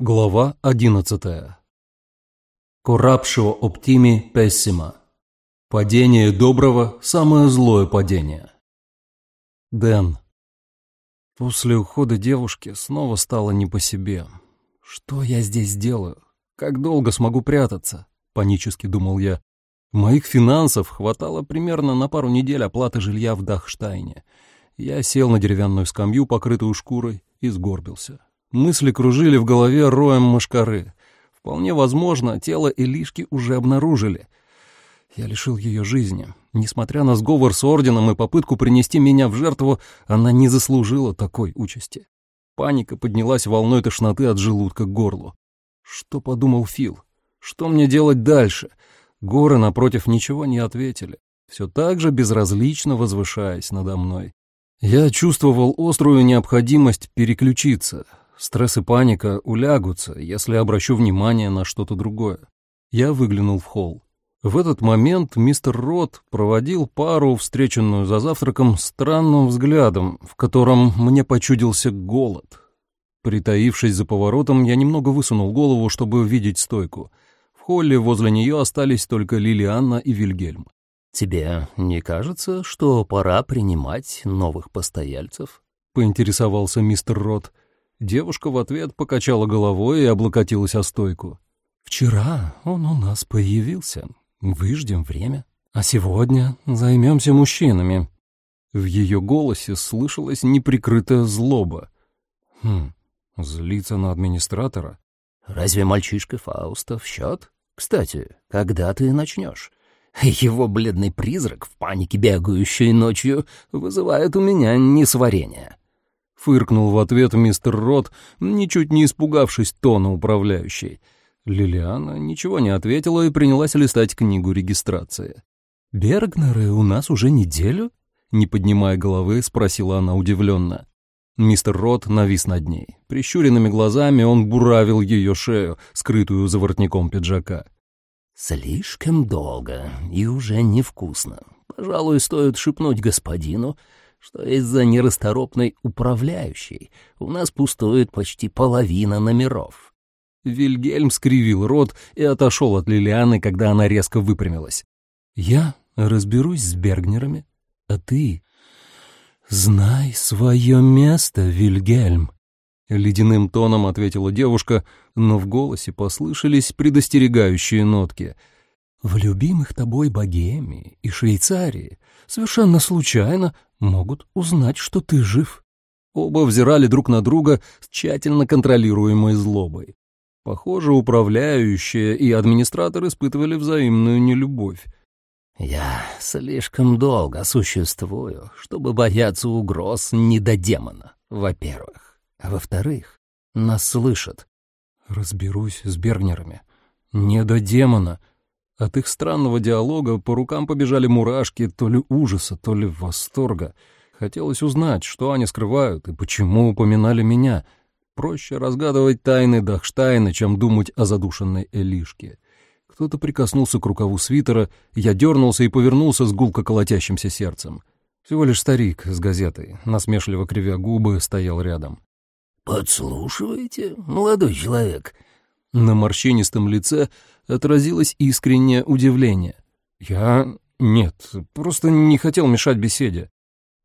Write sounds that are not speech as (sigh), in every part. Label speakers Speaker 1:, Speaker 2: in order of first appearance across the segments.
Speaker 1: Глава одиннадцатая. Курапшио оптими пессима. Падение доброго – самое злое падение. Дэн. После ухода девушки снова стало не по себе. Что я здесь делаю? Как долго смогу прятаться? Панически думал я. Моих финансов хватало примерно на пару недель оплаты жилья в Дахштайне. Я сел на деревянную скамью, покрытую шкурой, и сгорбился. Мысли кружили в голове роем мошкары. Вполне возможно, тело Илишки уже обнаружили. Я лишил ее жизни. Несмотря на сговор с орденом и попытку принести меня в жертву, она не заслужила такой участи. Паника поднялась волной тошноты от желудка к горлу. Что подумал Фил? Что мне делать дальше? Горы, напротив, ничего не ответили, все так же безразлично возвышаясь надо мной. Я чувствовал острую необходимость переключиться, Стресс и паника улягутся, если обращу внимание на что-то другое. Я выглянул в холл. В этот момент мистер Рот проводил пару, встреченную за завтраком, странным взглядом, в котором мне почудился голод. Притаившись за поворотом, я немного высунул голову, чтобы увидеть стойку. В холле возле нее остались только Лилианна и Вильгельм.
Speaker 2: «Тебе не кажется, что пора принимать новых постояльцев?»
Speaker 1: — поинтересовался мистер Рот. — Девушка в ответ покачала головой и облокотилась о стойку. «Вчера он у нас появился. Выждем время. А сегодня займемся мужчинами». В ее голосе слышалась неприкрытая злоба. «Хм, злиться на администратора?»
Speaker 2: «Разве мальчишка Фауста в счет? Кстати, когда ты начнешь?» Его бледный призрак, в панике бегающий ночью, вызывает у меня несварение.
Speaker 1: Фыркнул в ответ мистер Рот, ничуть не испугавшись тона управляющей. Лилиана ничего не ответила и принялась листать книгу регистрации. «Бергнеры у нас уже неделю?» Не поднимая головы, спросила она удивленно. Мистер Рот навис над ней. Прищуренными глазами он буравил ее шею, скрытую за воротником пиджака.
Speaker 2: «Слишком долго и уже невкусно. Пожалуй, стоит шепнуть господину, что из-за нерасторопной управляющей у нас пустует почти половина номеров.
Speaker 1: Вильгельм скривил рот и отошел от Лилианы, когда она резко выпрямилась. «Я разберусь с Бергнерами, а ты...» «Знай свое место, Вильгельм», — ледяным тоном ответила девушка, но в голосе послышались предостерегающие нотки — в любимых тобой Богемии и Швейцарии совершенно случайно могут узнать, что ты жив. Оба взирали друг на друга с тщательно контролируемой злобой. Похоже, управляющие и администратор испытывали взаимную нелюбовь.
Speaker 2: «Я слишком долго существую, чтобы бояться угроз не до демона, во-первых. А во-вторых, нас слышат».
Speaker 1: «Разберусь с Бергнерами. Не до демона», от их странного диалога по рукам побежали мурашки то ли ужаса, то ли восторга. Хотелось узнать, что они скрывают и почему упоминали меня. Проще разгадывать тайны Дахштайна, чем думать о задушенной Элишке. Кто-то прикоснулся к рукаву свитера, я дернулся и повернулся с гулко колотящимся сердцем. Всего лишь старик с газетой, насмешливо кривя губы, стоял рядом.
Speaker 2: «Подслушиваете, молодой человек?»
Speaker 1: На морщинистом лице отразилось искреннее удивление. «Я... нет, просто не хотел мешать беседе».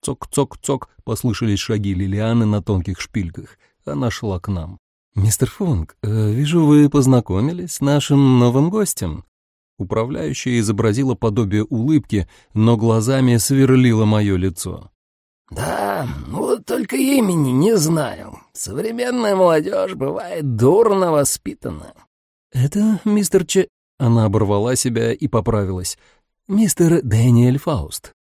Speaker 1: Цок-цок-цок послышались шаги Лилианы на тонких шпильках. Она шла к нам. «Мистер Функ, э, вижу, вы познакомились с нашим новым гостем». Управляющая изобразила подобие улыбки, но глазами сверлила мое лицо.
Speaker 2: «Да, вот только имени не знаю. Современная молодежь бывает дурно воспитана».
Speaker 1: «Это мистер Ч...» Она оборвала себя и поправилась. «Мистер Дэниэль Фауст».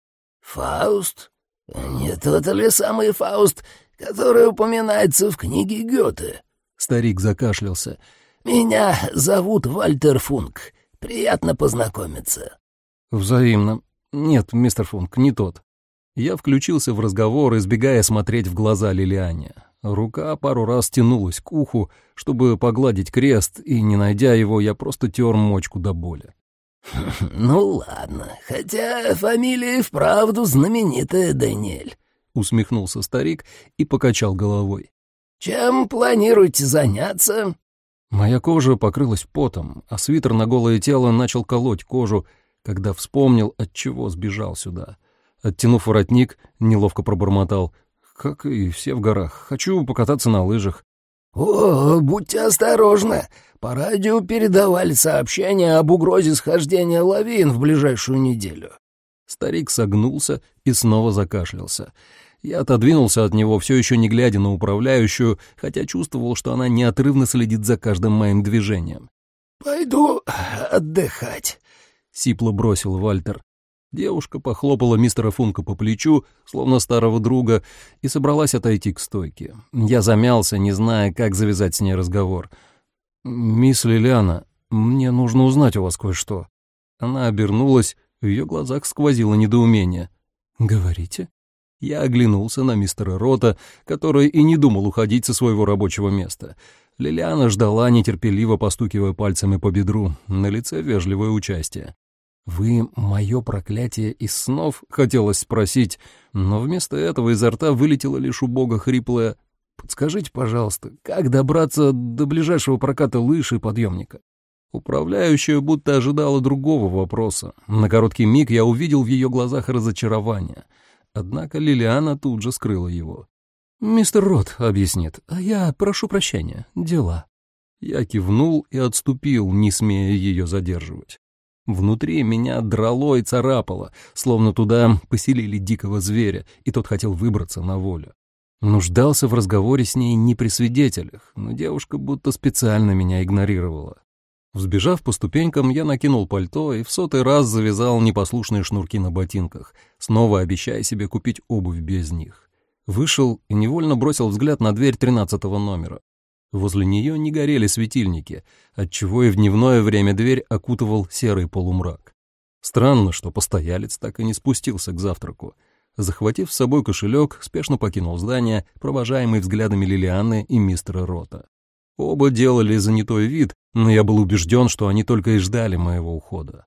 Speaker 2: «Фауст? Не тот ли самый Фауст, который упоминается в книге Гёте?»
Speaker 1: Старик закашлялся.
Speaker 2: «Меня зовут Вальтер Функ. Приятно познакомиться».
Speaker 1: «Взаимно. Нет, мистер Функ, не тот». Я включился в разговор, избегая смотреть в глаза Лилиане. Рука пару раз тянулась к уху, чтобы погладить крест, и, не найдя его, я просто тер мочку до боли. (laughs)
Speaker 2: «Ну ладно, хотя фамилия вправду знаменитая, Даниэль», —
Speaker 1: усмехнулся старик и покачал головой.
Speaker 2: «Чем планируете заняться?»
Speaker 1: Моя кожа покрылась потом, а свитер на голое тело начал колоть кожу, когда вспомнил, от чего сбежал сюда. Оттянув воротник, неловко пробормотал. «Как и все в горах. Хочу покататься на лыжах».
Speaker 2: «О, будьте осторожны. По радио передавали сообщение об угрозе схождения лавин в ближайшую неделю».
Speaker 1: Старик согнулся и снова закашлялся. Я отодвинулся от него, все еще не глядя на управляющую, хотя чувствовал, что она неотрывно следит за каждым моим движением.
Speaker 2: «Пойду отдыхать», — сипло бросил Вальтер.
Speaker 1: Девушка похлопала мистера Функа по плечу, словно старого друга, и собралась отойти к стойке. Я замялся, не зная, как завязать с ней разговор. «Мисс Лилиана, мне нужно узнать у вас кое-что». Она обернулась, в ее глазах сквозило недоумение. «Говорите?» Я оглянулся на мистера Рота, который и не думал уходить со своего рабочего места. Лилиана ждала, нетерпеливо постукивая пальцами по бедру, на лице вежливое участие. «Вы мое проклятие из снов?» — хотелось спросить, но вместо этого изо рта вылетело лишь убого хриплое «Подскажите, пожалуйста, как добраться до ближайшего проката лыж и подъемника?» Управляющая будто ожидала другого вопроса. На короткий миг я увидел в ее глазах разочарование. Однако Лилиана тут же скрыла его. «Мистер Рот объяснит, а я прошу прощения, дела». Я кивнул и отступил, не смея ее задерживать. Внутри меня драло и царапало, словно туда поселили дикого зверя, и тот хотел выбраться на волю. Нуждался в разговоре с ней не при свидетелях, но девушка будто специально меня игнорировала. Взбежав по ступенькам, я накинул пальто и в сотый раз завязал непослушные шнурки на ботинках, снова обещая себе купить обувь без них. Вышел и невольно бросил взгляд на дверь тринадцатого номера. Возле нее не горели светильники, отчего и в дневное время дверь окутывал серый полумрак. Странно, что постоялец так и не спустился к завтраку. Захватив с собой кошелек, спешно покинул здание, провожаемый взглядами Лилианы и мистера Рота. Оба делали занятой вид, но я был убежден, что они только и ждали моего ухода.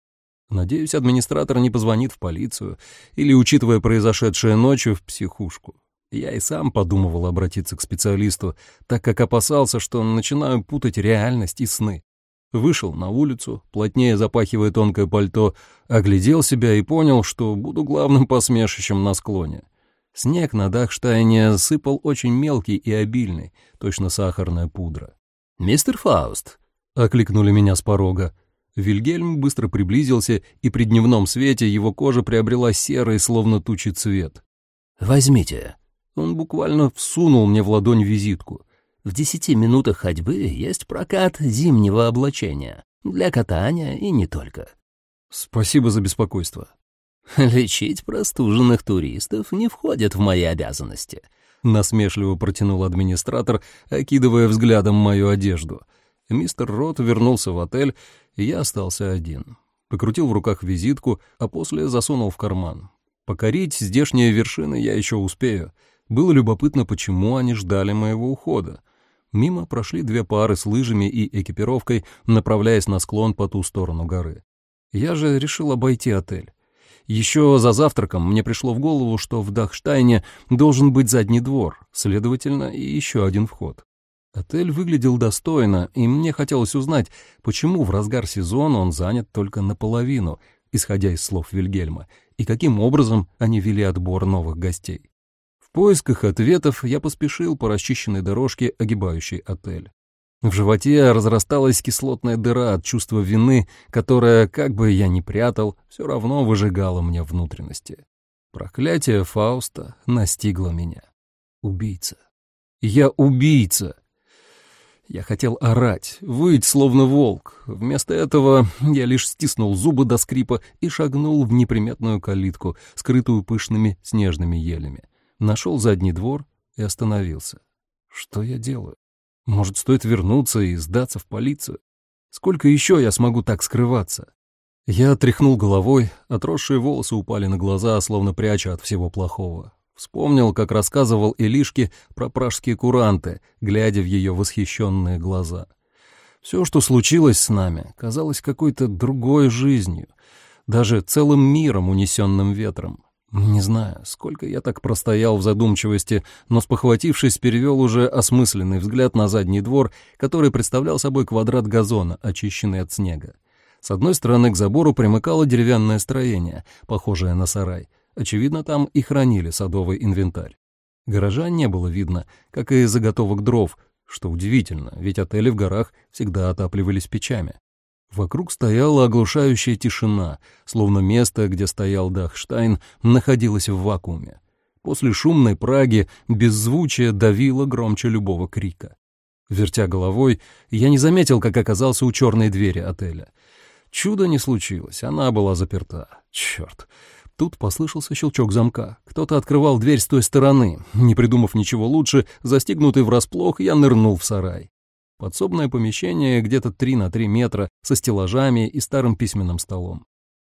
Speaker 1: Надеюсь, администратор не позвонит в полицию или, учитывая произошедшее ночью, в психушку. Я и сам подумывал обратиться к специалисту, так как опасался, что начинаю путать реальность и сны. Вышел на улицу, плотнее запахивая тонкое пальто, оглядел себя и понял, что буду главным посмешищем на склоне. Снег на Дахштайне сыпал очень мелкий и обильный, точно сахарная пудра. «Мистер Фауст!» — окликнули меня с порога. Вильгельм быстро приблизился, и при дневном свете его кожа приобрела серый, словно тучи цвет.
Speaker 2: «Возьмите»,
Speaker 1: он буквально всунул мне в ладонь визитку.
Speaker 2: В десяти минутах ходьбы есть прокат зимнего облачения. Для катания и не только.
Speaker 1: Спасибо за беспокойство.
Speaker 2: Лечить простуженных туристов не входит в мои обязанности.
Speaker 1: Насмешливо протянул администратор, окидывая взглядом мою одежду. Мистер Рот вернулся в отель, и я остался один. Покрутил в руках визитку, а после засунул в карман. Покорить здешние вершины я еще успею — было любопытно, почему они ждали моего ухода. Мимо прошли две пары с лыжами и экипировкой, направляясь на склон по ту сторону горы. Я же решил обойти отель. Еще за завтраком мне пришло в голову, что в Дахштайне должен быть задний двор, следовательно, и еще один вход. Отель выглядел достойно, и мне хотелось узнать, почему в разгар сезона он занят только наполовину, исходя из слов Вильгельма, и каким образом они вели отбор новых гостей поисках ответов я поспешил по расчищенной дорожке, огибающей отель. В животе разрасталась кислотная дыра от чувства вины, которая, как бы я ни прятал, все равно выжигала мне внутренности. Проклятие Фауста настигло меня. Убийца. Я убийца. Я хотел орать, выть, словно волк. Вместо этого я лишь стиснул зубы до скрипа и шагнул в неприметную калитку, скрытую пышными снежными елями нашел задний двор и остановился. Что я делаю? Может, стоит вернуться и сдаться в полицию? Сколько еще я смогу так скрываться? Я тряхнул головой, отросшие волосы упали на глаза, словно пряча от всего плохого. Вспомнил, как рассказывал Илишке про пражские куранты, глядя в ее восхищенные глаза. Все, что случилось с нами, казалось какой-то другой жизнью, даже целым миром, унесенным ветром. Не знаю, сколько я так простоял в задумчивости, но, спохватившись, перевел уже осмысленный взгляд на задний двор, который представлял собой квадрат газона, очищенный от снега. С одной стороны к забору примыкало деревянное строение, похожее на сарай. Очевидно, там и хранили садовый инвентарь. Гаража не было видно, как и заготовок дров, что удивительно, ведь отели в горах всегда отапливались печами. Вокруг стояла оглушающая тишина, словно место, где стоял Дахштайн, находилось в вакууме. После шумной Праги беззвучие давило громче любого крика. Вертя головой, я не заметил, как оказался у черной двери отеля. Чудо не случилось, она была заперта. Черт. Тут послышался щелчок замка. Кто-то открывал дверь с той стороны. Не придумав ничего лучше, застигнутый врасплох, я нырнул в сарай. Подсобное помещение где-то 3 на 3 метра со стеллажами и старым письменным столом.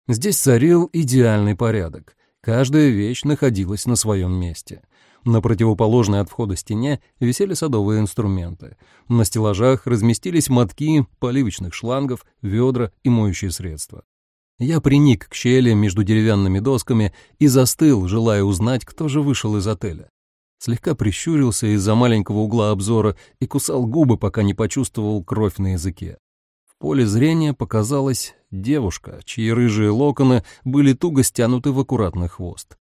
Speaker 1: Здесь царил идеальный порядок. Каждая вещь находилась на своем месте. На противоположной от входа стене висели садовые инструменты. На стеллажах разместились мотки поливочных шлангов, ведра и моющие средства. Я приник к щели между деревянными досками и застыл, желая узнать, кто же вышел из отеля слегка прищурился из-за маленького угла обзора и кусал губы, пока не почувствовал кровь на языке. В поле зрения показалась девушка, чьи рыжие локоны были туго стянуты в аккуратный хвост.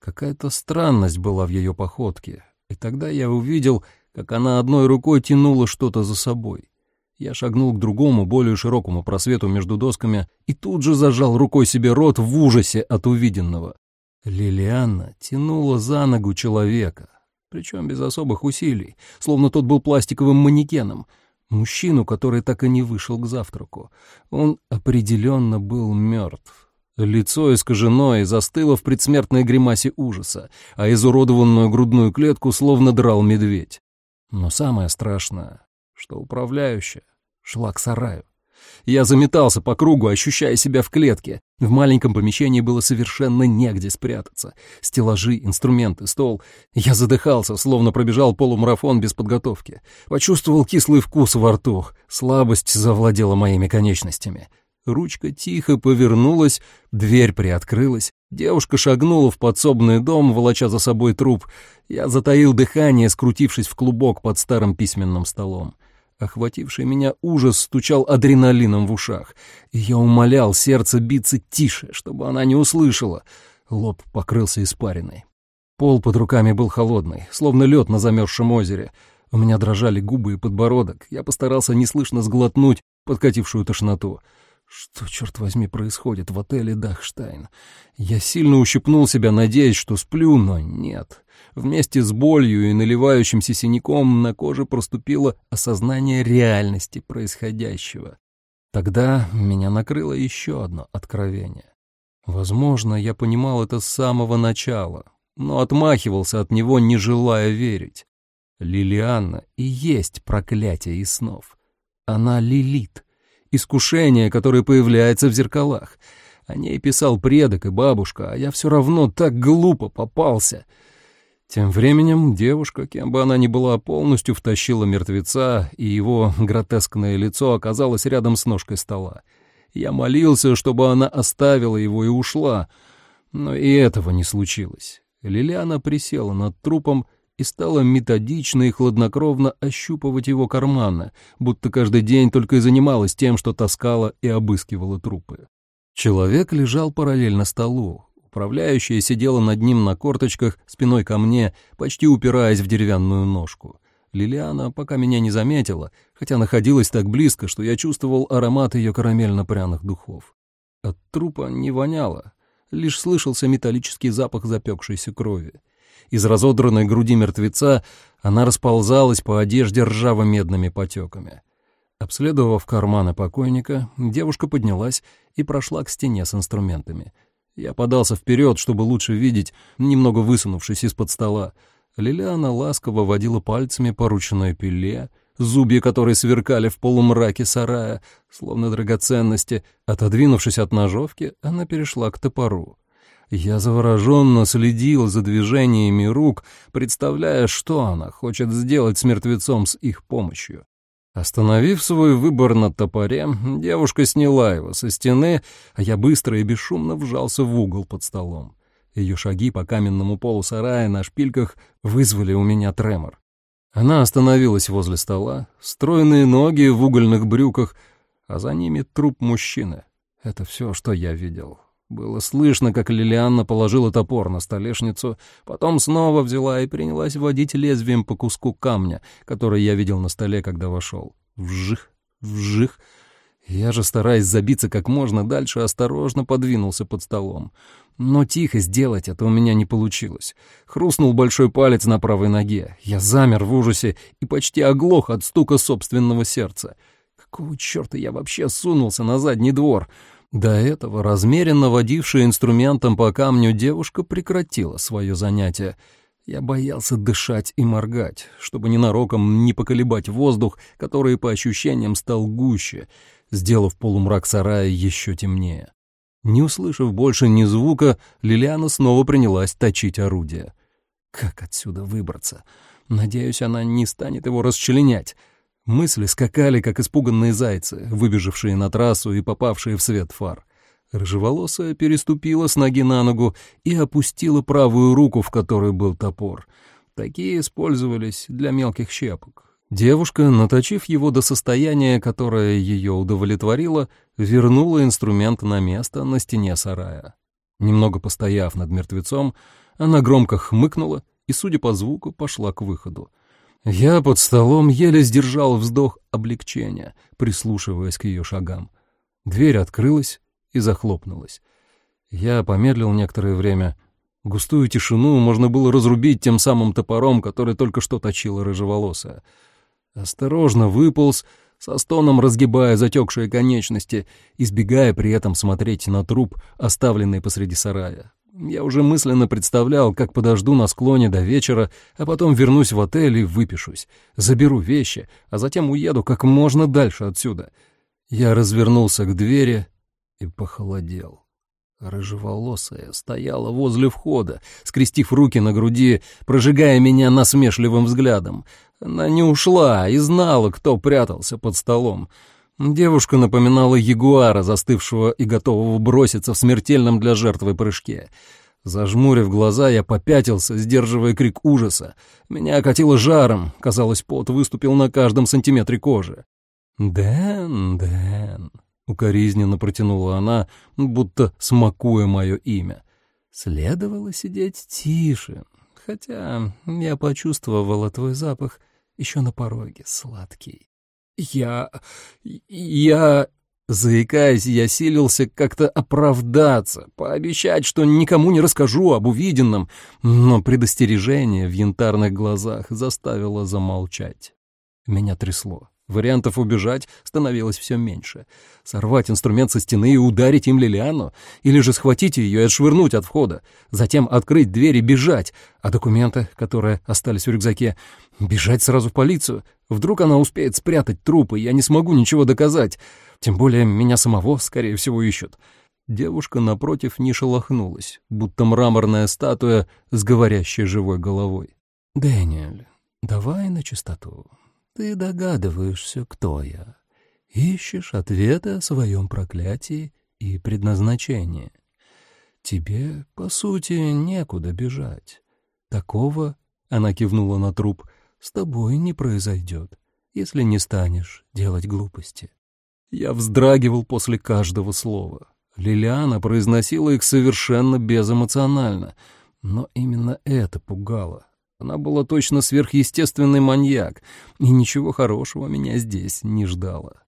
Speaker 1: Какая-то странность была в ее походке, и тогда я увидел, как она одной рукой тянула что-то за собой. Я шагнул к другому, более широкому просвету между досками и тут же зажал рукой себе рот в ужасе от увиденного. Лилианна тянула за ногу человека, причем без особых усилий, словно тот был пластиковым манекеном. Мужчину, который так и не вышел к завтраку. Он определенно был мертв. Лицо искажено и застыло в предсмертной гримасе ужаса, а изуродованную грудную клетку словно драл медведь. Но самое страшное, что управляющая шла к сараю. Я заметался по кругу, ощущая себя в клетке. В маленьком помещении было совершенно негде спрятаться. Стеллажи, инструменты, стол. Я задыхался, словно пробежал полумарафон без подготовки. Почувствовал кислый вкус во рту. Слабость завладела моими конечностями. Ручка тихо повернулась, дверь приоткрылась. Девушка шагнула в подсобный дом, волоча за собой труп. Я затаил дыхание, скрутившись в клубок под старым письменным столом. Охвативший меня ужас стучал адреналином в ушах, и я умолял сердце биться тише, чтобы она не услышала. Лоб покрылся испариной. Пол под руками был холодный, словно лед на замерзшем озере. У меня дрожали губы и подбородок. Я постарался неслышно сглотнуть подкатившую тошноту. Что, черт возьми, происходит в отеле «Дахштайн»? Я сильно ущипнул себя, надеясь, что сплю, но нет. Вместе с болью и наливающимся синяком на коже проступило осознание реальности происходящего. Тогда меня накрыло еще одно откровение. Возможно, я понимал это с самого начала, но отмахивался от него, не желая верить. Лилианна и есть проклятие из снов. Она Лилит, искушение, которое появляется в зеркалах. О ней писал предок и бабушка, а я все равно так глупо попался — тем временем девушка, кем бы она ни была, полностью втащила мертвеца, и его гротескное лицо оказалось рядом с ножкой стола. Я молился, чтобы она оставила его и ушла, но и этого не случилось. Лилиана присела над трупом и стала методично и хладнокровно ощупывать его карманы, будто каждый день только и занималась тем, что таскала и обыскивала трупы. Человек лежал параллельно столу, Управляющая сидела над ним на корточках, спиной ко мне, почти упираясь в деревянную ножку. Лилиана пока меня не заметила, хотя находилась так близко, что я чувствовал аромат ее карамельно-пряных духов. От трупа не воняло, лишь слышался металлический запах запекшейся крови. Из разодранной груди мертвеца она расползалась по одежде ржаво-медными потеками. Обследовав карманы покойника, девушка поднялась и прошла к стене с инструментами — я подался вперед, чтобы лучше видеть, немного высунувшись из-под стола. Лилиана ласково водила пальцами по ручной пиле, зубья которой сверкали в полумраке сарая, словно драгоценности. Отодвинувшись от ножовки, она перешла к топору. Я завороженно следил за движениями рук, представляя, что она хочет сделать с мертвецом с их помощью. Остановив свой выбор на топоре, девушка сняла его со стены, а я быстро и бесшумно вжался в угол под столом. Ее шаги по каменному полу сарая на шпильках вызвали у меня тремор. Она остановилась возле стола, стройные ноги в угольных брюках, а за ними труп мужчины. Это все, что я видел. Было слышно, как Лилианна положила топор на столешницу, потом снова взяла и принялась водить лезвием по куску камня, который я видел на столе, когда вошел. Вжих, вжих. Я же, стараясь забиться как можно дальше, осторожно подвинулся под столом. Но тихо сделать это у меня не получилось. Хрустнул большой палец на правой ноге. Я замер в ужасе и почти оглох от стука собственного сердца. Какого черта я вообще сунулся на задний двор? До этого размеренно водившая инструментом по камню девушка прекратила свое занятие. Я боялся дышать и моргать, чтобы ненароком не поколебать воздух, который по ощущениям стал гуще, сделав полумрак сарая еще темнее. Не услышав больше ни звука, Лилиана снова принялась точить орудие. Как отсюда выбраться? Надеюсь, она не станет его расчленять. Мысли скакали, как испуганные зайцы, выбежавшие на трассу и попавшие в свет фар. Рыжеволосая переступила с ноги на ногу и опустила правую руку, в которой был топор. Такие использовались для мелких щепок. Девушка, наточив его до состояния, которое ее удовлетворило, вернула инструмент на место на стене сарая. Немного постояв над мертвецом, она громко хмыкнула и, судя по звуку, пошла к выходу. Я под столом еле сдержал вздох облегчения, прислушиваясь к ее шагам. Дверь открылась и захлопнулась. Я помедлил некоторое время. Густую тишину можно было разрубить тем самым топором, который только что точила рыжеволосая. Осторожно выполз, со стоном разгибая затекшие конечности, избегая при этом смотреть на труп, оставленный посреди сарая. Я уже мысленно представлял, как подожду на склоне до вечера, а потом вернусь в отель и выпишусь. Заберу вещи, а затем уеду как можно дальше отсюда. Я развернулся к двери и похолодел. Рыжеволосая стояла возле входа, скрестив руки на груди, прожигая меня насмешливым взглядом. Она не ушла и знала, кто прятался под столом. Девушка напоминала ягуара, застывшего и готового броситься в смертельном для жертвы прыжке. Зажмурив глаза, я попятился, сдерживая крик ужаса. Меня окатило жаром, казалось, пот выступил на каждом сантиметре кожи. «Дэн, Дэн», — укоризненно протянула она, будто смакуя мое имя. «Следовало сидеть тише, хотя я почувствовала твой запах еще на пороге, сладкий». «Я... я...» Заикаясь, я силился как-то оправдаться, пообещать, что никому не расскажу об увиденном, но предостережение в янтарных глазах заставило замолчать. Меня трясло. Вариантов убежать становилось все меньше. Сорвать инструмент со стены и ударить им Лилиану? Или же схватить ее и отшвырнуть от входа? Затем открыть дверь и бежать? А документы, которые остались в рюкзаке? Бежать сразу в полицию? Вдруг она успеет спрятать трупы, и я не смогу ничего доказать. Тем более меня самого, скорее всего, ищут. Девушка напротив не шелохнулась, будто мраморная статуя с говорящей живой головой. «Дэниэль, давай на чистоту. Ты догадываешься, кто я. Ищешь ответы о своем проклятии и предназначении. Тебе, по сути, некуда бежать. Такого, — она кивнула на труп, — с тобой не произойдет, если не станешь делать глупости. Я вздрагивал после каждого слова. Лилиана произносила их совершенно безэмоционально, но именно это пугало. Она была точно сверхъестественный маньяк, и ничего хорошего меня здесь не ждало.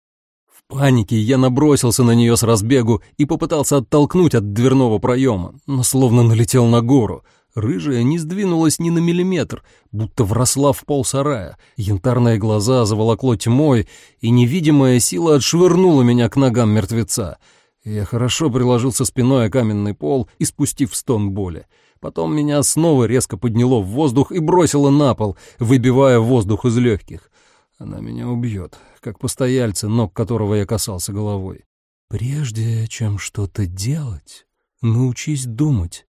Speaker 1: В панике я набросился на нее с разбегу и попытался оттолкнуть от дверного проема, но словно налетел на гору. Рыжая не сдвинулась ни на миллиметр, будто вросла в пол сарая. Янтарные глаза заволокло тьмой, и невидимая сила отшвырнула меня к ногам мертвеца. Я хорошо приложился спиной о каменный пол, испустив стон боли. Потом меня снова резко подняло в воздух и бросило на пол, выбивая воздух из легких. Она меня убьет, как постояльца, ног которого я касался головой. Прежде чем что-то делать, научись думать.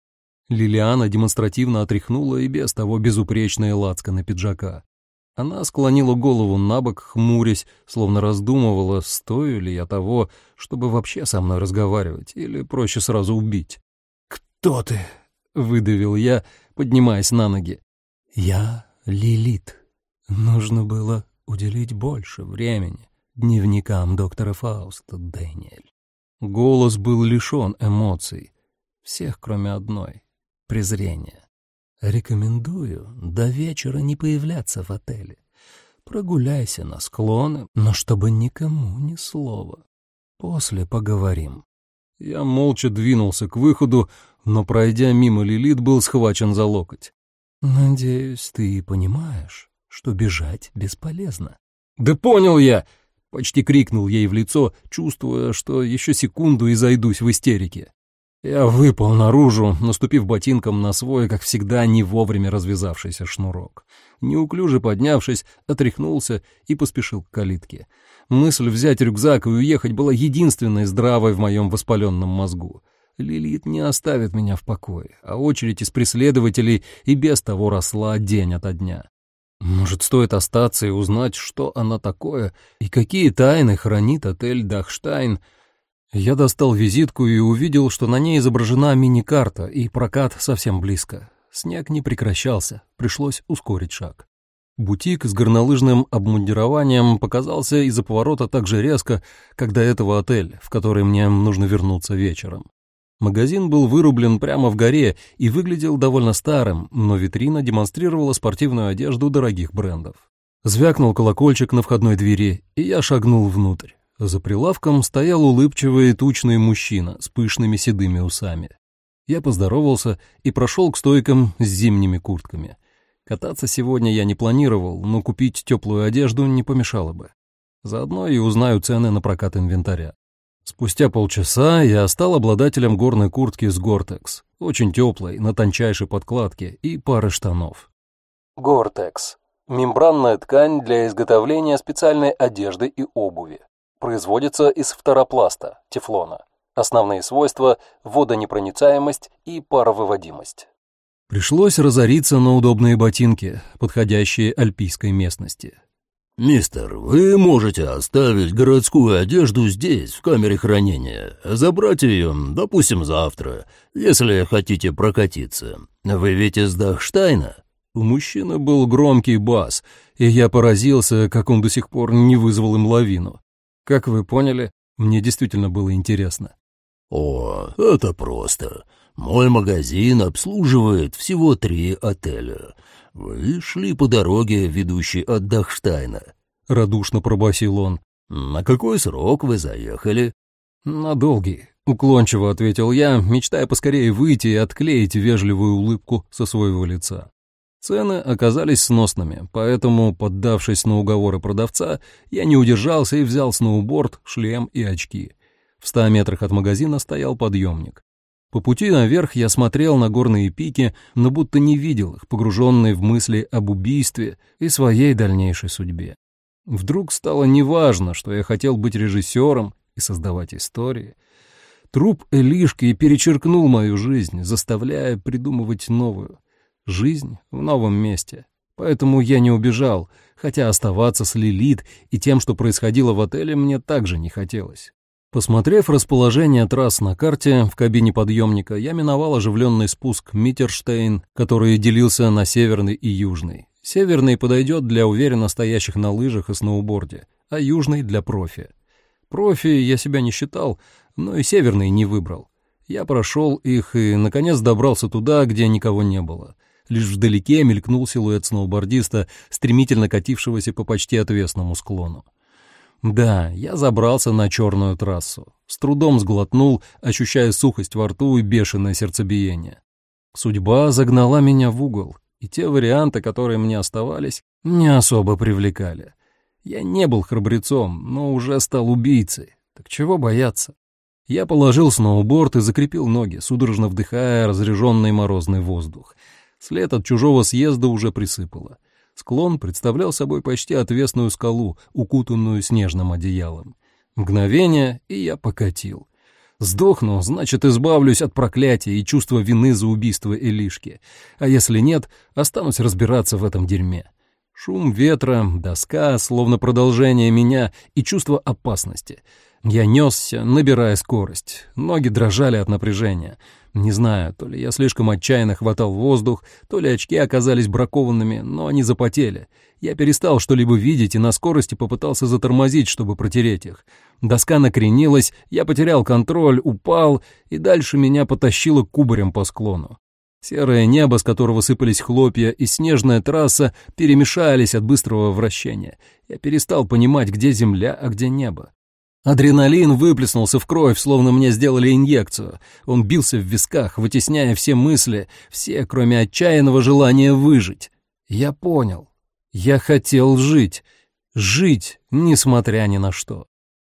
Speaker 1: Лилиана демонстративно отряхнула и без того безупречные на пиджака. Она склонила голову на бок, хмурясь, словно раздумывала, стою ли я того, чтобы вообще со мной разговаривать, или проще сразу убить. «Кто ты?» — выдавил я, поднимаясь на ноги.
Speaker 2: «Я Лилит. Нужно было уделить больше времени дневникам доктора Фауста, Дэниэль».
Speaker 1: Голос был лишен эмоций. Всех, кроме одной — презрения.
Speaker 2: «Рекомендую до вечера не появляться в отеле. Прогуляйся на склоны, но чтобы никому ни слова. После поговорим».
Speaker 1: Я молча двинулся к выходу, но, пройдя мимо Лилит, был схвачен за локоть.
Speaker 2: «Надеюсь, ты понимаешь, что бежать бесполезно».
Speaker 1: «Да понял я!» — почти крикнул ей в лицо, чувствуя, что еще секунду и зайдусь в истерике. Я выпал наружу, наступив ботинком на свой, как всегда, не вовремя развязавшийся шнурок. Неуклюже поднявшись, отряхнулся и поспешил к калитке. Мысль взять рюкзак и уехать была единственной здравой в моем воспаленном мозгу. Лилит не оставит меня в покое, а очередь из преследователей и без того росла день ото дня. Может, стоит остаться и узнать, что она такое и какие тайны хранит отель «Дахштайн», я достал визитку и увидел, что на ней изображена мини-карта, и прокат совсем близко. Снег не прекращался, пришлось ускорить шаг. Бутик с горнолыжным обмундированием показался из-за поворота так же резко, как до этого отель, в который мне нужно вернуться вечером. Магазин был вырублен прямо в горе и выглядел довольно старым, но витрина демонстрировала спортивную одежду дорогих брендов. Звякнул колокольчик на входной двери, и я шагнул внутрь. За прилавком стоял улыбчивый и тучный мужчина с пышными седыми усами. Я поздоровался и прошел к стойкам с зимними куртками. Кататься сегодня я не планировал, но купить теплую одежду не помешало бы. Заодно и узнаю цены на прокат инвентаря. Спустя полчаса я стал обладателем горной куртки с Гортекс, очень теплой, на тончайшей подкладке и пары штанов. Гортекс – мембранная ткань для изготовления специальной одежды и обуви. Производится из фторопласта, тефлона. Основные свойства – водонепроницаемость и паровыводимость. Пришлось разориться на удобные ботинки, подходящие альпийской местности.
Speaker 3: «Мистер, вы можете оставить городскую одежду здесь, в камере хранения, забрать ее, допустим, завтра, если хотите прокатиться. Вы ведь из Дахштайна?»
Speaker 1: У мужчины был громкий бас, и я поразился, как он до сих пор не вызвал им лавину. Как вы поняли, мне действительно было интересно.
Speaker 3: «О, это просто. Мой магазин обслуживает всего три отеля. Вы шли по дороге, ведущей от Дахштайна», —
Speaker 1: радушно пробасил он.
Speaker 3: «На какой срок вы заехали?»
Speaker 1: «На долгий», — уклончиво ответил я, мечтая поскорее выйти и отклеить вежливую улыбку со своего лица. Цены оказались сносными, поэтому, поддавшись на уговоры продавца, я не удержался и взял сноуборд, шлем и очки. В ста метрах от магазина стоял подъемник. По пути наверх я смотрел на горные пики, но будто не видел их, погруженные в мысли об убийстве и своей дальнейшей судьбе. Вдруг стало неважно, что я хотел быть режиссером и создавать истории. Труп Элишки перечеркнул мою жизнь, заставляя придумывать новую — Жизнь в новом месте. Поэтому я не убежал, хотя оставаться с Лилит и тем, что происходило в отеле, мне также не хотелось. Посмотрев расположение трасс на карте в кабине подъемника, я миновал оживленный спуск Миттерштейн, который делился на северный и южный. Северный подойдет для уверенно стоящих на лыжах и сноуборде, а южный — для профи. Профи я себя не считал, но и северный не выбрал. Я прошел их и, наконец, добрался туда, где никого не было — Лишь вдалеке мелькнул силуэт сноубордиста, стремительно катившегося по почти отвесному склону. Да, я забрался на черную трассу. С трудом сглотнул, ощущая сухость во рту и бешеное сердцебиение. Судьба загнала меня в угол, и те варианты, которые мне оставались, не особо привлекали. Я не был храбрецом, но уже стал убийцей. Так чего бояться? Я положил сноуборд и закрепил ноги, судорожно вдыхая разреженный морозный воздух. След от чужого съезда уже присыпало. Склон представлял собой почти отвесную скалу, укутанную снежным одеялом. Мгновение, и я покатил. Сдохну, значит, избавлюсь от проклятия и чувства вины за убийство Элишки. А если нет, останусь разбираться в этом дерьме. Шум ветра, доска, словно продолжение меня, и чувство опасности. Я несся, набирая скорость. Ноги дрожали от напряжения. Не знаю, то ли я слишком отчаянно хватал воздух, то ли очки оказались бракованными, но они запотели. Я перестал что-либо видеть и на скорости попытался затормозить, чтобы протереть их. Доска накренилась, я потерял контроль, упал, и дальше меня потащило кубарем по склону. Серое небо, с которого сыпались хлопья, и снежная трасса перемешались от быстрого вращения. Я перестал понимать, где земля, а где небо. Адреналин выплеснулся в кровь, словно мне сделали инъекцию. Он бился в висках, вытесняя все мысли, все, кроме отчаянного желания выжить. Я понял. Я хотел жить. Жить, несмотря ни на что.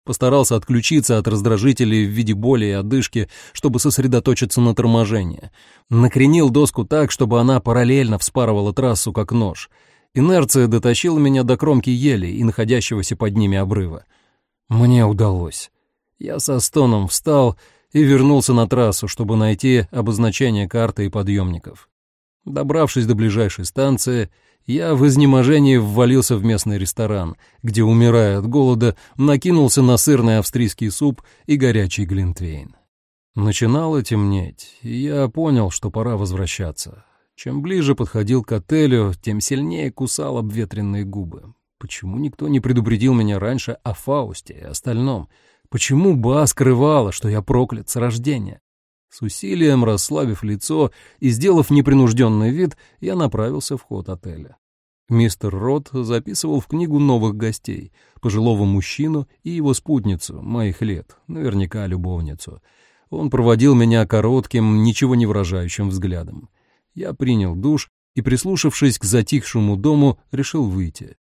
Speaker 1: Постарался отключиться от раздражителей в виде боли и одышки, чтобы сосредоточиться на торможении. Накренил доску так, чтобы она параллельно вспарывала трассу, как нож. Инерция дотащила меня до кромки ели и находящегося под ними обрыва. Мне удалось. Я со стоном встал и вернулся на трассу, чтобы найти обозначение карты и подъемников. Добравшись до ближайшей станции, я в изнеможении ввалился в местный ресторан, где, умирая от голода, накинулся на сырный австрийский суп и горячий глинтвейн. Начинало темнеть, и я понял, что пора возвращаться. Чем ближе подходил к отелю, тем сильнее кусал обветренные губы. Почему никто не предупредил меня раньше о Фаусте и остальном? Почему Ба скрывала, что я проклят с рождения? С усилием расслабив лицо и сделав непринужденный вид, я направился в ход отеля. Мистер Рот записывал в книгу новых гостей, пожилого мужчину и его спутницу, моих лет, наверняка любовницу. Он проводил меня коротким, ничего не выражающим взглядом. Я принял душ и, прислушавшись к затихшему дому, решил выйти.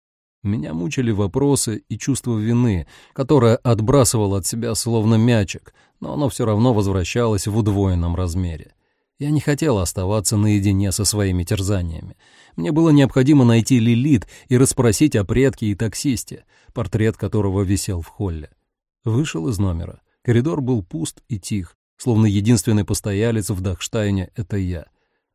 Speaker 1: Меня мучили вопросы и чувство вины, которое отбрасывало от себя словно мячик, но оно все равно возвращалось в удвоенном размере. Я не хотел оставаться наедине со своими терзаниями. Мне было необходимо найти Лилит и расспросить о предке и таксисте, портрет которого висел в холле. Вышел из номера. Коридор был пуст и тих, словно единственный постоялец в Дахштайне — это я.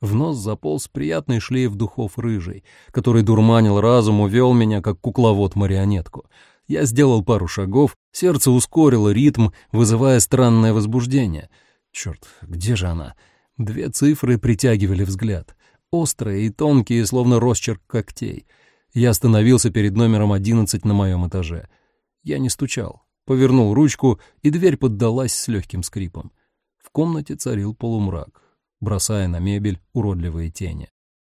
Speaker 1: В нос заполз приятный шлейф духов рыжий, который дурманил разум, увел меня, как кукловод-марионетку. Я сделал пару шагов, сердце ускорило ритм, вызывая странное возбуждение. Черт, где же она? Две цифры притягивали взгляд. Острые и тонкие, словно росчерк когтей. Я остановился перед номером одиннадцать на моем этаже. Я не стучал. Повернул ручку, и дверь поддалась с легким скрипом. В комнате царил полумрак бросая на мебель уродливые тени.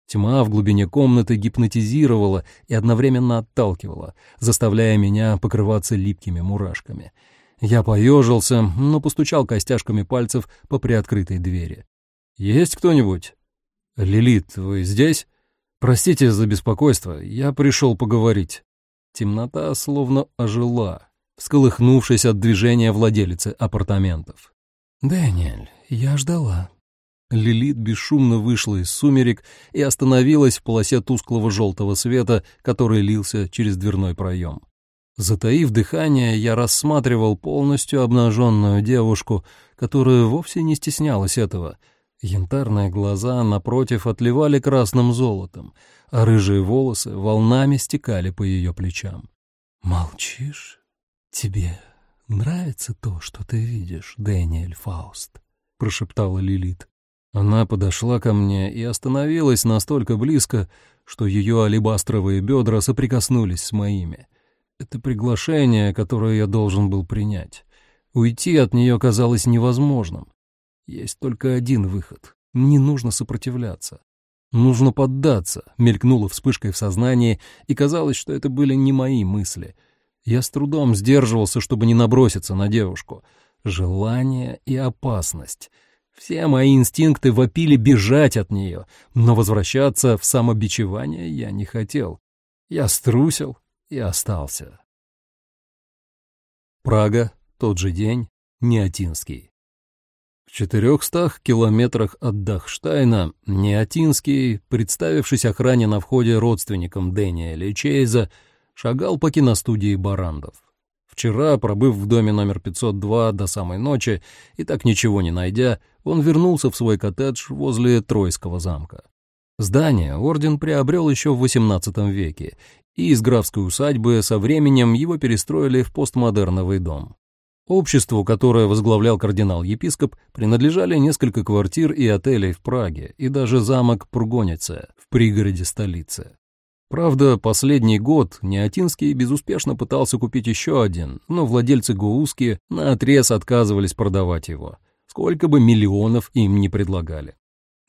Speaker 1: Тьма в глубине комнаты гипнотизировала и одновременно отталкивала, заставляя меня покрываться липкими мурашками. Я поежился, но постучал костяшками пальцев по приоткрытой двери. «Есть кто-нибудь?» «Лилит, вы здесь?» «Простите за беспокойство, я пришел поговорить». Темнота словно ожила, всколыхнувшись от движения владелицы апартаментов. «Дэниэль, я ждала», Лилит бесшумно вышла из сумерек и остановилась в полосе тусклого желтого света, который лился через дверной проем. Затаив дыхание, я рассматривал полностью обнаженную девушку, которая вовсе не стеснялась этого. Янтарные глаза, напротив, отливали красным золотом, а рыжие волосы волнами стекали по ее плечам. «Молчишь? Тебе нравится то, что ты видишь, Дэниэль Фауст?» — прошептала Лилит. Она подошла ко мне и остановилась настолько близко, что ее алебастровые бедра соприкоснулись с моими. Это приглашение, которое я должен был принять. Уйти от нее казалось невозможным. Есть только один выход. Не нужно сопротивляться. Нужно поддаться, мелькнула вспышкой в сознании, и казалось, что это были не мои мысли. Я с трудом сдерживался, чтобы не наброситься на девушку. Желание и опасность — все мои инстинкты вопили бежать от нее, но возвращаться в самобичевание я не хотел. Я струсил и остался. Прага, тот же день, Неотинский. В четырехстах километрах от Дахштайна Неотинский, представившись охране на входе родственникам Дэниеля Чейза, шагал по киностудии Барандов. Вчера, пробыв в доме номер 502 до самой ночи и так ничего не найдя, он вернулся в свой коттедж возле Тройского замка. Здание орден приобрел еще в XVIII веке, и из графской усадьбы со временем его перестроили в постмодерновый дом. Обществу, которое возглавлял кардинал-епископ, принадлежали несколько квартир и отелей в Праге и даже замок Пургонице в пригороде столицы. Правда, последний год Неотинский безуспешно пытался купить еще один, но владельцы Гоуски наотрез отказывались продавать его, сколько бы миллионов им не предлагали.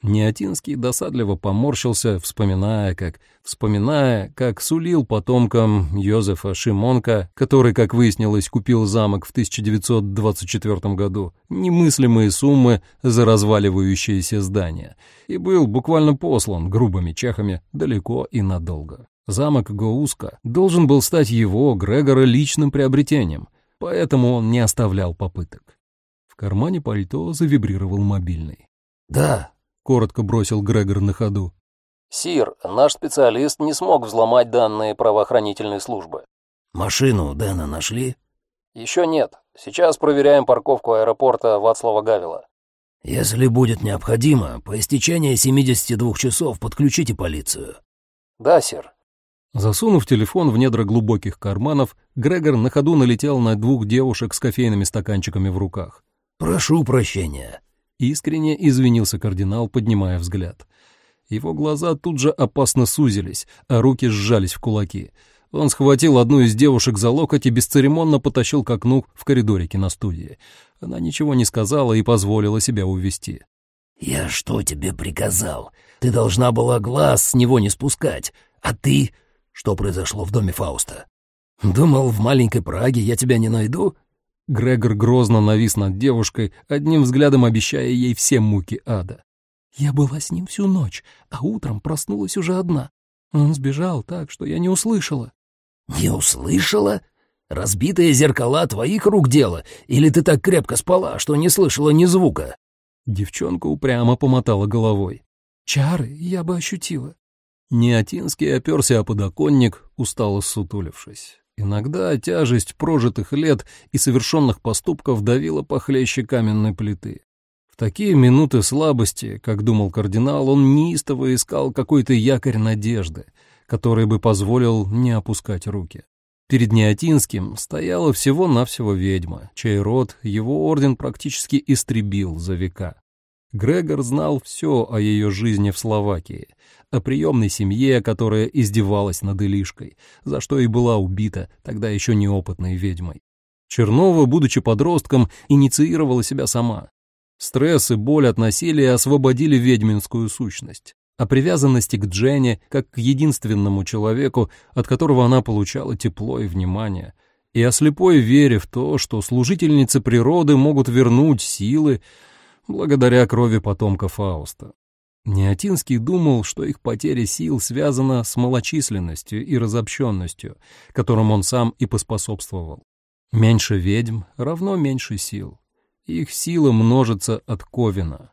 Speaker 1: Неотинский досадливо поморщился, вспоминая, как, вспоминая, как сулил потомкам Йозефа Шимонка, который, как выяснилось, купил замок в 1924 году, немыслимые суммы за разваливающиеся здания, и был буквально послан грубыми чехами далеко и надолго. Замок Гоуска должен был стать его, Грегора, личным приобретением, поэтому он не оставлял попыток. В кармане пальто завибрировал мобильный.
Speaker 2: «Да»,
Speaker 1: коротко бросил Грегор на ходу.
Speaker 4: «Сир, наш специалист не смог взломать данные правоохранительной службы».
Speaker 2: «Машину Дэна нашли?»
Speaker 4: «Еще нет. Сейчас проверяем парковку аэропорта Вацлава Гавила».
Speaker 2: «Если будет необходимо, по истечении 72 часов подключите полицию».
Speaker 4: «Да, сир».
Speaker 1: Засунув телефон в недра глубоких карманов, Грегор на ходу налетел на двух девушек с кофейными стаканчиками в руках.
Speaker 2: «Прошу прощения»,
Speaker 1: Искренне извинился кардинал, поднимая взгляд. Его глаза тут же опасно сузились, а руки сжались в кулаки. Он схватил одну из девушек за локоть и бесцеремонно потащил к окну в коридоре киностудии. Она ничего не сказала и позволила себя увести.
Speaker 2: «Я что тебе приказал? Ты должна была глаз с него не спускать. А ты? Что произошло в доме Фауста? Думал, в маленькой Праге я тебя не найду?
Speaker 1: Грегор грозно навис над девушкой, одним взглядом обещая ей все муки ада. «Я была с ним всю ночь, а утром проснулась уже одна. Он сбежал так, что я не услышала».
Speaker 2: «Не услышала? Разбитые зеркала твоих рук дело, или ты так крепко спала, что не слышала ни звука?»
Speaker 1: Девчонка упрямо помотала головой.
Speaker 5: «Чары я бы ощутила».
Speaker 1: Неотинский оперся о подоконник, устало сутулившись. Иногда тяжесть прожитых лет и совершенных поступков давила похлеще каменной плиты. В такие минуты слабости, как думал кардинал, он неистово искал какой-то якорь надежды, который бы позволил не опускать руки. Перед Неотинским стояла всего-навсего ведьма, чей род его орден практически истребил за века. Грегор знал все о ее жизни в Словакии, о приемной семье, которая издевалась над Илишкой, за что и была убита, тогда еще неопытной ведьмой. Чернова, будучи подростком, инициировала себя сама. Стресс и боль от насилия освободили ведьминскую сущность. О привязанности к Дженне, как к единственному человеку, от которого она получала тепло и внимание, и о слепой вере в то, что служительницы природы могут вернуть силы, благодаря крови потомка Фауста. Неотинский думал, что их потеря сил связана с малочисленностью и разобщенностью, которым он сам и поспособствовал. Меньше ведьм равно меньше сил. Их сила множится от Ковина.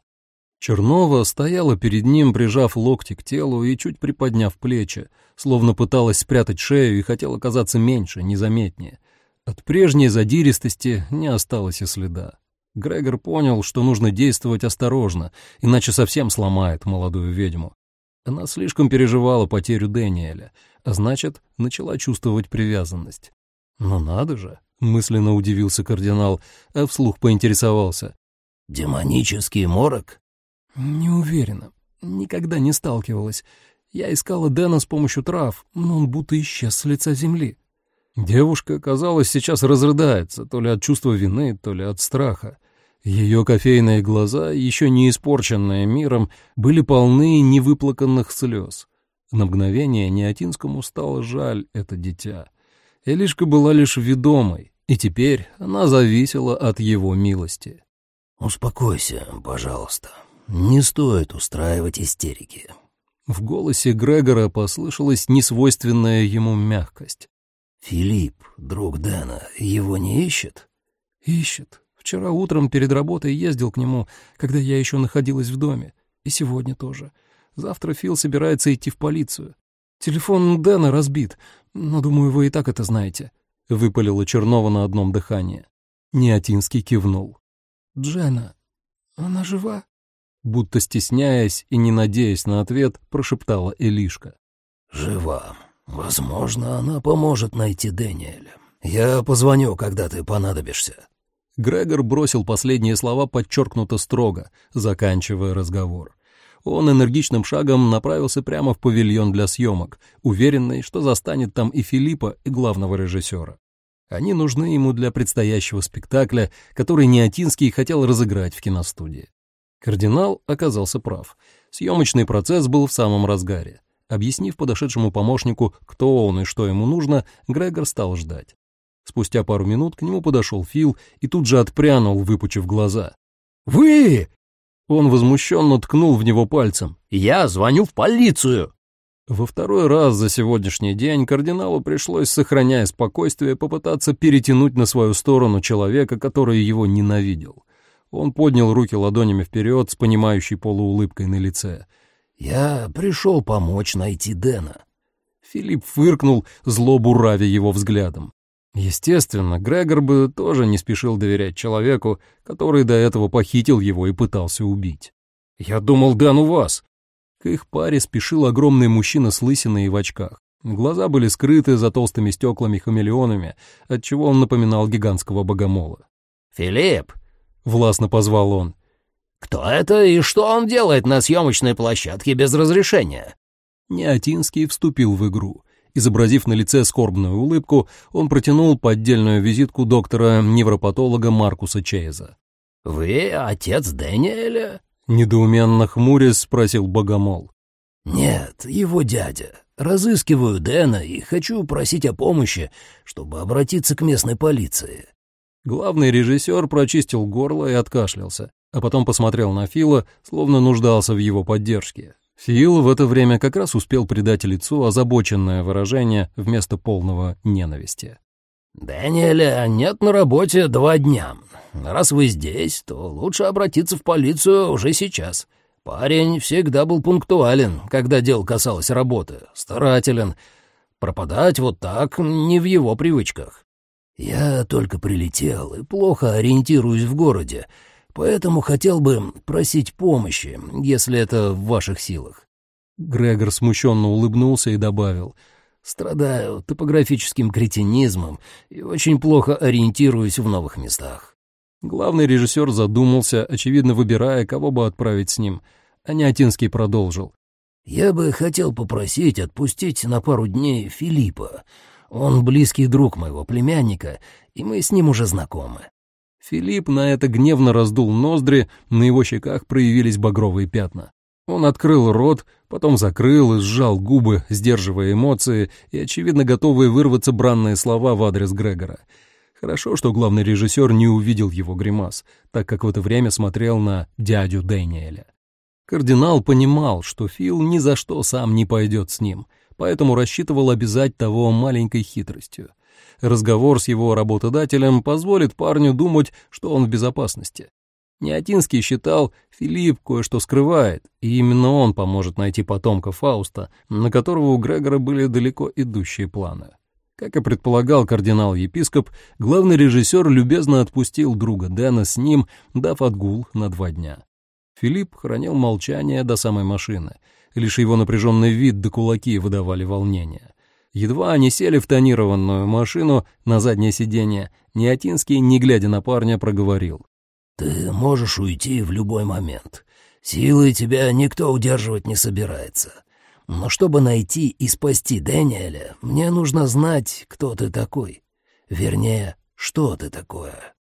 Speaker 1: Чернова стояла перед ним, прижав локти к телу и чуть приподняв плечи, словно пыталась спрятать шею и хотела казаться меньше, незаметнее. От прежней задиристости не осталось и следа. Грегор понял, что нужно действовать осторожно, иначе совсем сломает молодую ведьму. Она слишком переживала потерю Дэниеля, а значит, начала чувствовать привязанность. «Ну надо же!» — мысленно удивился кардинал, а вслух поинтересовался.
Speaker 2: «Демонический морок?»
Speaker 5: «Не уверена. Никогда не сталкивалась. Я искала Дэна с помощью трав, но он будто исчез с лица земли».
Speaker 1: Девушка, казалось, сейчас разрыдается, то ли от чувства вины, то ли от страха. Ее кофейные глаза, еще не испорченные миром, были полны невыплаканных слез. На мгновение Неотинскому стало жаль это дитя. Элишка была лишь ведомой, и теперь она зависела от его милости.
Speaker 2: «Успокойся, пожалуйста. Не стоит устраивать истерики».
Speaker 1: В голосе Грегора послышалась несвойственная ему мягкость.
Speaker 2: «Филипп, друг Дэна, его не ищет?»
Speaker 5: «Ищет. Вчера утром перед работой ездил к нему, когда я еще находилась в доме. И сегодня тоже. Завтра Фил собирается идти в полицию. Телефон Дэна разбит, но, думаю, вы и так это знаете», — выпалила Чернова на одном дыхании. Неотинский кивнул. «Джена, она жива?» Будто стесняясь и не надеясь на ответ, прошептала Элишка.
Speaker 2: «Жива. Возможно, она поможет найти Дэниеля. Я позвоню, когда ты понадобишься».
Speaker 1: Грегор бросил последние слова подчеркнуто строго, заканчивая разговор. Он энергичным шагом направился прямо в павильон для съемок, уверенный, что застанет там и Филиппа, и главного режиссера. Они нужны ему для предстоящего спектакля, который Неотинский хотел разыграть в киностудии. Кардинал оказался прав. Съемочный процесс был в самом разгаре. Объяснив подошедшему помощнику, кто он и что ему нужно, Грегор стал ждать. Спустя пару минут к нему подошел Фил и тут же отпрянул, выпучив глаза.
Speaker 2: «Вы!»
Speaker 1: Он возмущенно ткнул в него пальцем.
Speaker 2: «Я звоню в полицию!»
Speaker 1: Во второй раз за сегодняшний день кардиналу пришлось, сохраняя спокойствие, попытаться перетянуть на свою сторону человека, который его ненавидел. Он поднял руки ладонями вперед с понимающей полуулыбкой на лице.
Speaker 2: «Я пришел помочь найти Дэна».
Speaker 1: Филипп фыркнул, зло буравя его взглядом. Естественно, Грегор бы тоже не спешил доверять человеку, который до этого похитил его и пытался убить. «Я думал, Дэн у вас». К их паре спешил огромный мужчина с лысиной и в очках. Глаза были скрыты за толстыми стеклами-хамелеонами, отчего он напоминал гигантского богомола.
Speaker 2: «Филипп!»
Speaker 1: — властно позвал он.
Speaker 2: «Кто это и что он делает на съемочной площадке без разрешения?»
Speaker 1: Неотинский вступил в игру. Изобразив на лице скорбную улыбку, он протянул поддельную визитку доктора-невропатолога Маркуса Чейза.
Speaker 2: «Вы отец Дэниеля?»
Speaker 1: — недоуменно хмурясь спросил Богомол.
Speaker 2: «Нет, его дядя. Разыскиваю Дэна и хочу просить о помощи, чтобы обратиться к местной полиции».
Speaker 1: Главный режиссер прочистил горло и откашлялся, а потом посмотрел на Фила, словно нуждался в его поддержке. Фил в это время как раз успел придать лицу озабоченное выражение вместо полного ненависти.
Speaker 2: «Дэниеля нет на работе два дня. Раз вы здесь, то лучше обратиться в полицию уже сейчас. Парень всегда был пунктуален, когда дело касалось работы, старателен. Пропадать вот так не в его привычках. Я только прилетел и плохо ориентируюсь в городе, Поэтому хотел бы просить помощи, если это в ваших силах».
Speaker 1: Грегор смущенно улыбнулся и добавил.
Speaker 2: «Страдаю топографическим кретинизмом и очень плохо ориентируюсь в новых местах».
Speaker 1: Главный режиссер задумался, очевидно выбирая, кого бы отправить с ним. А Неотинский продолжил.
Speaker 2: «Я бы хотел попросить отпустить на пару дней Филиппа. Он близкий друг моего племянника, и мы с ним уже знакомы.
Speaker 1: Филипп на это гневно раздул ноздри, на его щеках проявились багровые пятна. Он открыл рот, потом закрыл и сжал губы, сдерживая эмоции и, очевидно, готовые вырваться бранные слова в адрес Грегора. Хорошо, что главный режиссер не увидел его гримас, так как в это время смотрел на дядю Дэниеля. Кардинал понимал, что Фил ни за что сам не пойдет с ним, поэтому рассчитывал обязать того маленькой хитростью — Разговор с его работодателем позволит парню думать, что он в безопасности. Неотинский считал, Филипп кое-что скрывает, и именно он поможет найти потомка Фауста, на которого у Грегора были далеко идущие планы. Как и предполагал кардинал-епископ, главный режиссер любезно отпустил друга Дэна с ним, дав отгул на два дня. Филипп хранил молчание до самой машины. Лишь его напряженный вид да кулаки выдавали волнение. Едва они сели в тонированную машину на заднее сиденье, Неотинский, не глядя на парня, проговорил.
Speaker 2: «Ты можешь уйти в любой момент. Силой тебя никто удерживать не собирается. Но чтобы найти и спасти Дэниеля, мне нужно знать, кто ты такой. Вернее, что ты такое».